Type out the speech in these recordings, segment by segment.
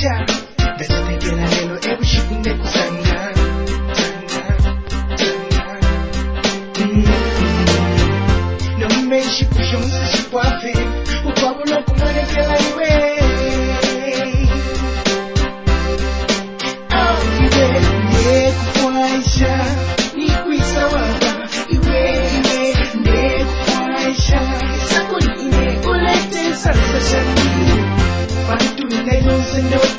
자 내가 내게나 해로 에브 싶고 내고 장난 장난 장난 너무 매일 싶고 형사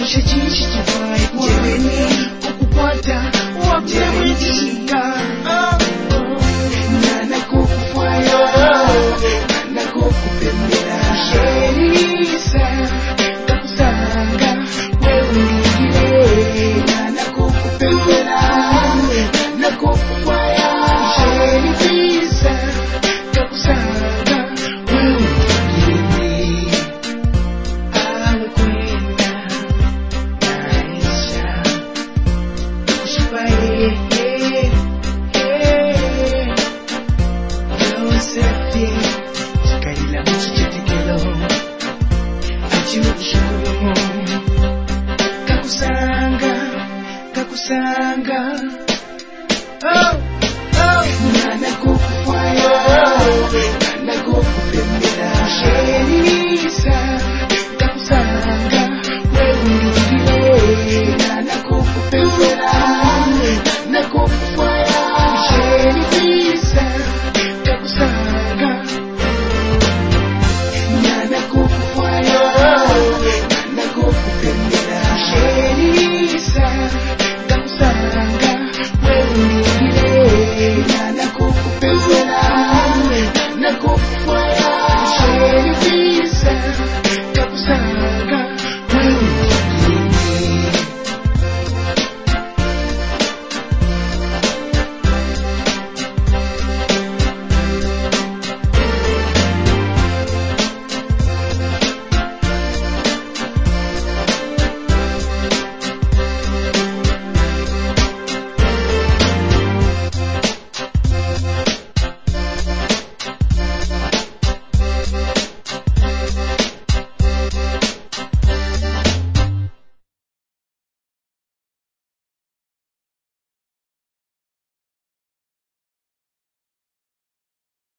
Tushajishtawai kwa kupata wapenzi septi Çıkarıyla çiçeti kelo Acı şurumu Kakusanga Kakusanga